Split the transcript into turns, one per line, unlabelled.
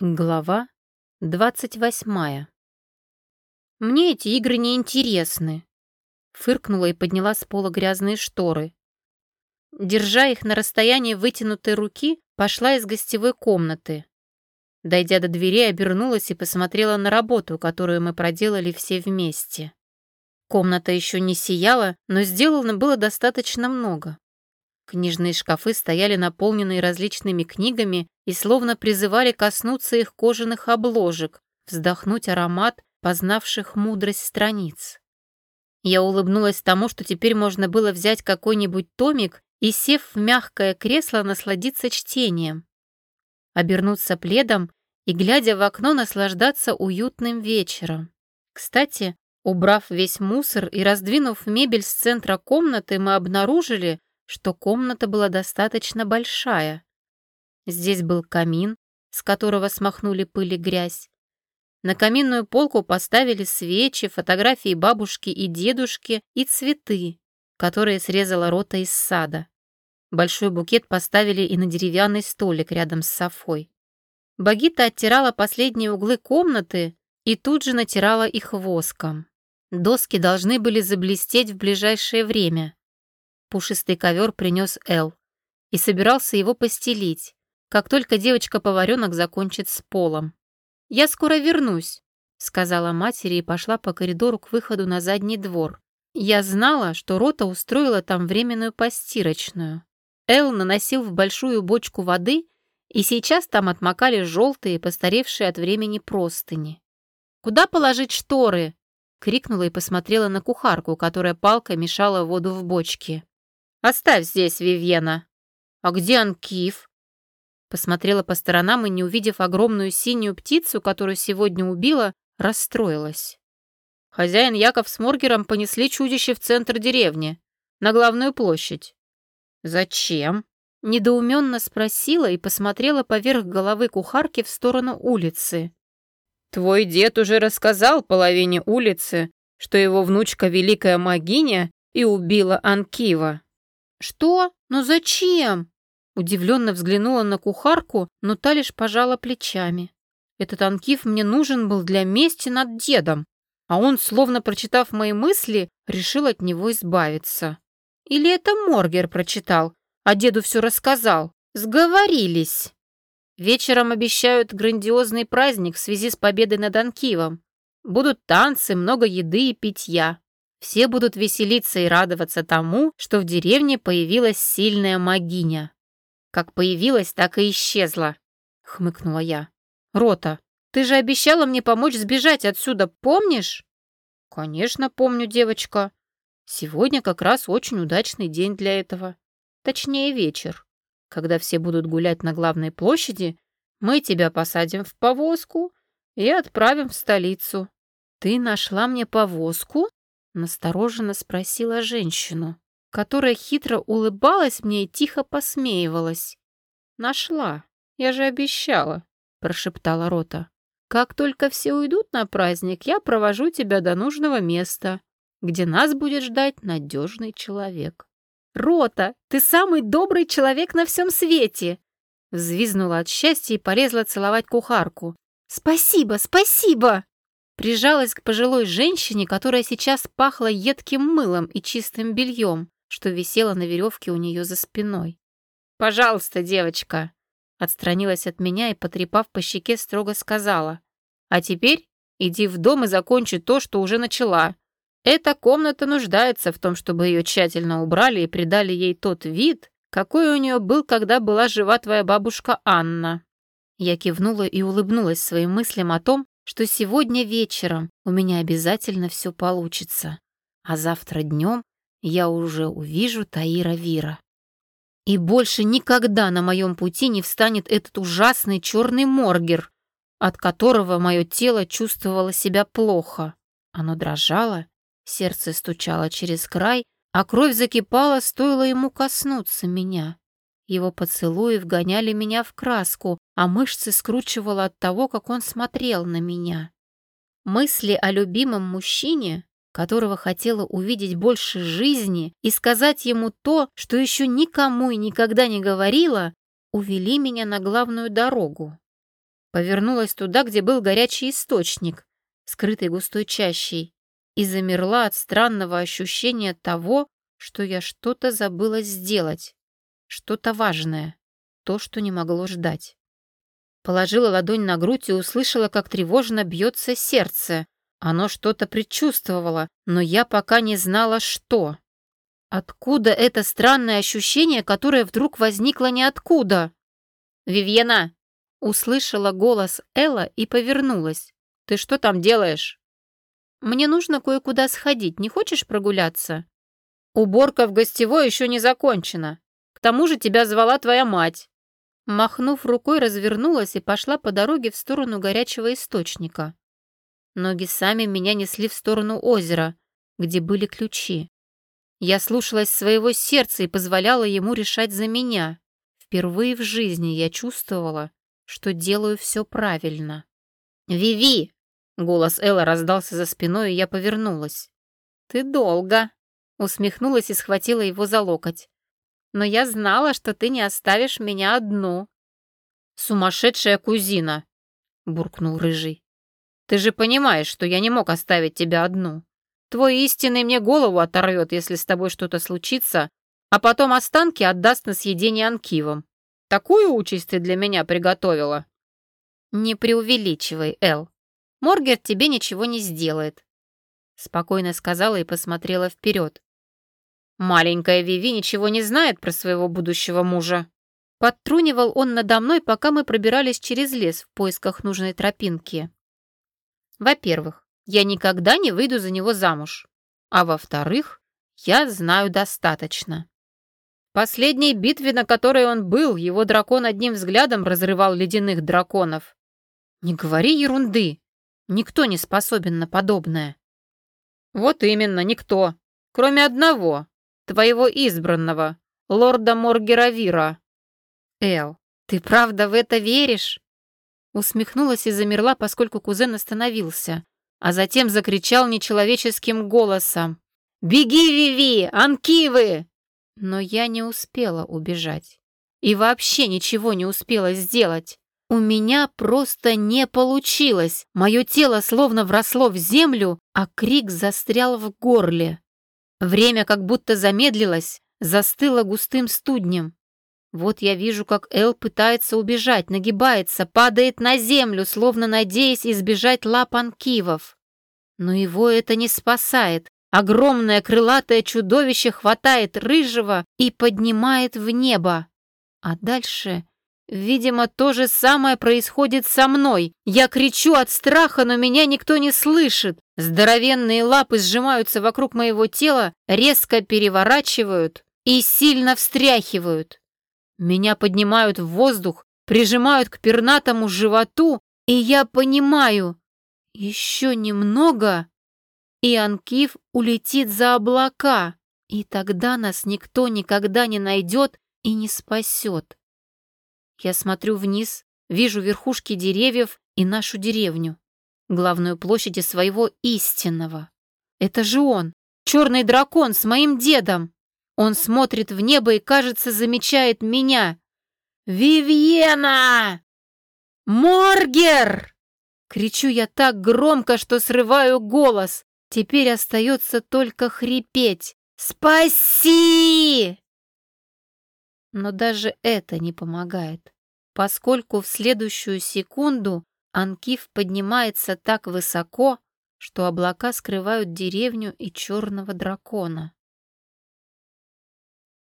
Глава двадцать восьмая. «Мне эти игры не интересны», — фыркнула и подняла с пола грязные шторы. Держа их на расстоянии вытянутой руки, пошла из гостевой комнаты. Дойдя до дверей, обернулась и посмотрела на работу, которую мы проделали все вместе. Комната еще не сияла, но сделано было достаточно много. Книжные шкафы стояли наполненные различными книгами и словно призывали коснуться их кожаных обложек, вздохнуть аромат познавших мудрость страниц. Я улыбнулась тому, что теперь можно было взять какой-нибудь томик и, сев в мягкое кресло, насладиться чтением. Обернуться пледом и, глядя в окно, наслаждаться уютным вечером. Кстати, убрав весь мусор и раздвинув мебель с центра комнаты, мы обнаружили, что комната была достаточно большая. Здесь был камин, с которого смахнули пыль и грязь. На каминную полку поставили свечи, фотографии бабушки и дедушки и цветы, которые срезала рота из сада. Большой букет поставили и на деревянный столик рядом с Софой. Багита оттирала последние углы комнаты и тут же натирала их воском. Доски должны были заблестеть в ближайшее время. Пушистый ковер принес Эл и собирался его постелить, как только девочка-поваренок закончит с полом. «Я скоро вернусь», — сказала матери и пошла по коридору к выходу на задний двор. Я знала, что Рота устроила там временную постирочную. Эл наносил в большую бочку воды, и сейчас там отмокали желтые, постаревшие от времени простыни. «Куда положить шторы?» — крикнула и посмотрела на кухарку, которая палкой мешала воду в бочке. Оставь здесь, Вивьена. А где Анкив? Посмотрела по сторонам и, не увидев огромную синюю птицу, которую сегодня убила, расстроилась. Хозяин Яков с Моргером понесли чудище в центр деревни, на главную площадь. «Зачем?» — недоуменно спросила и посмотрела поверх головы кухарки в сторону улицы. «Твой дед уже рассказал половине улицы, что его внучка Великая Магиня и убила Анкива». «Что? Ну зачем?» Удивленно взглянула на кухарку, но та лишь пожала плечами. Этот анкив мне нужен был для мести над дедом, а он, словно прочитав мои мысли, решил от него избавиться. Или это Моргер прочитал, а деду все рассказал. Сговорились. Вечером обещают грандиозный праздник в связи с победой над Анкивом. Будут танцы, много еды и питья. Все будут веселиться и радоваться тому, что в деревне появилась сильная магиня. Как появилась, так и исчезла, хмыкнула я. Рота, ты же обещала мне помочь сбежать отсюда, помнишь? Конечно, помню, девочка. Сегодня как раз очень удачный день для этого. Точнее, вечер. Когда все будут гулять на главной площади, мы тебя посадим в повозку и отправим в столицу. Ты нашла мне повозку? Настороженно спросила женщину, которая хитро улыбалась мне и тихо посмеивалась. «Нашла, я же обещала», — прошептала Рота. «Как только все уйдут на праздник, я провожу тебя до нужного места, где нас будет ждать надежный человек». «Рота, ты самый добрый человек на всем свете!» Взвизнула от счастья и полезла целовать кухарку. «Спасибо, спасибо!» Прижалась к пожилой женщине, которая сейчас пахла едким мылом и чистым бельем, что висело на веревке у нее за спиной. «Пожалуйста, девочка!» Отстранилась от меня и, потрепав по щеке, строго сказала. «А теперь иди в дом и закончи то, что уже начала. Эта комната нуждается в том, чтобы ее тщательно убрали и придали ей тот вид, какой у нее был, когда была жива твоя бабушка Анна». Я кивнула и улыбнулась своим мыслям о том, что сегодня вечером у меня обязательно все получится, а завтра днем я уже увижу Таира Вира. И больше никогда на моем пути не встанет этот ужасный черный моргер, от которого мое тело чувствовало себя плохо. Оно дрожало, сердце стучало через край, а кровь закипала, стоило ему коснуться меня. Его поцелуи вгоняли меня в краску, а мышцы скручивало от того, как он смотрел на меня. Мысли о любимом мужчине, которого хотела увидеть больше жизни и сказать ему то, что еще никому и никогда не говорила, увели меня на главную дорогу. Повернулась туда, где был горячий источник, скрытый густой чащей, и замерла от странного ощущения того, что я что-то забыла сделать, что-то важное, то, что не могло ждать. Положила ладонь на грудь и услышала, как тревожно бьется сердце. Оно что-то предчувствовало, но я пока не знала, что. Откуда это странное ощущение, которое вдруг возникло ниоткуда? «Вивьена!» — услышала голос Элла и повернулась. «Ты что там делаешь?» «Мне нужно кое-куда сходить. Не хочешь прогуляться?» «Уборка в гостевой еще не закончена. К тому же тебя звала твоя мать». Махнув рукой, развернулась и пошла по дороге в сторону горячего источника. Ноги сами меня несли в сторону озера, где были ключи. Я слушалась своего сердца и позволяла ему решать за меня. Впервые в жизни я чувствовала, что делаю все правильно. «Виви!» — голос Элла раздался за спиной, и я повернулась. «Ты долго!» — усмехнулась и схватила его за локоть но я знала, что ты не оставишь меня одну». «Сумасшедшая кузина!» — буркнул Рыжий. «Ты же понимаешь, что я не мог оставить тебя одну. Твой истинный мне голову оторвет, если с тобой что-то случится, а потом останки отдаст на съедение Анкивам. Такую участь ты для меня приготовила». «Не преувеличивай, Эл. Моргер тебе ничего не сделает», — спокойно сказала и посмотрела вперед. Маленькая Виви ничего не знает про своего будущего мужа. Подтрунивал он надо мной, пока мы пробирались через лес в поисках нужной тропинки. Во-первых, я никогда не выйду за него замуж. А во-вторых, я знаю достаточно. Последней битве, на которой он был, его дракон одним взглядом разрывал ледяных драконов. Не говори ерунды. Никто не способен на подобное. Вот именно, никто. Кроме одного, твоего избранного, лорда Моргеравира». «Эл, ты правда в это веришь?» Усмехнулась и замерла, поскольку кузен остановился, а затем закричал нечеловеческим голосом. «Беги, Виви! Анкивы!» Но я не успела убежать. И вообще ничего не успела сделать. У меня просто не получилось. Мое тело словно вросло в землю, а крик застрял в горле. Время как будто замедлилось, застыло густым студнем. Вот я вижу, как Эл пытается убежать, нагибается, падает на землю, словно надеясь избежать лап анкивов. Но его это не спасает. Огромное крылатое чудовище хватает рыжего и поднимает в небо. А дальше Видимо, то же самое происходит со мной. Я кричу от страха, но меня никто не слышит. Здоровенные лапы сжимаются вокруг моего тела, резко переворачивают и сильно встряхивают. Меня поднимают в воздух, прижимают к пернатому животу, и я понимаю, еще немного, и Анкив улетит за облака, и тогда нас никто никогда не найдет и не спасет. Я смотрю вниз, вижу верхушки деревьев и нашу деревню, главную площадь своего истинного. Это же он, черный дракон с моим дедом. Он смотрит в небо и, кажется, замечает меня. «Вивьена! Моргер!» Кричу я так громко, что срываю голос. Теперь остается только хрипеть. «Спаси!» Но даже это не помогает, поскольку в следующую секунду Анкив поднимается так высоко, что облака скрывают деревню и черного дракона.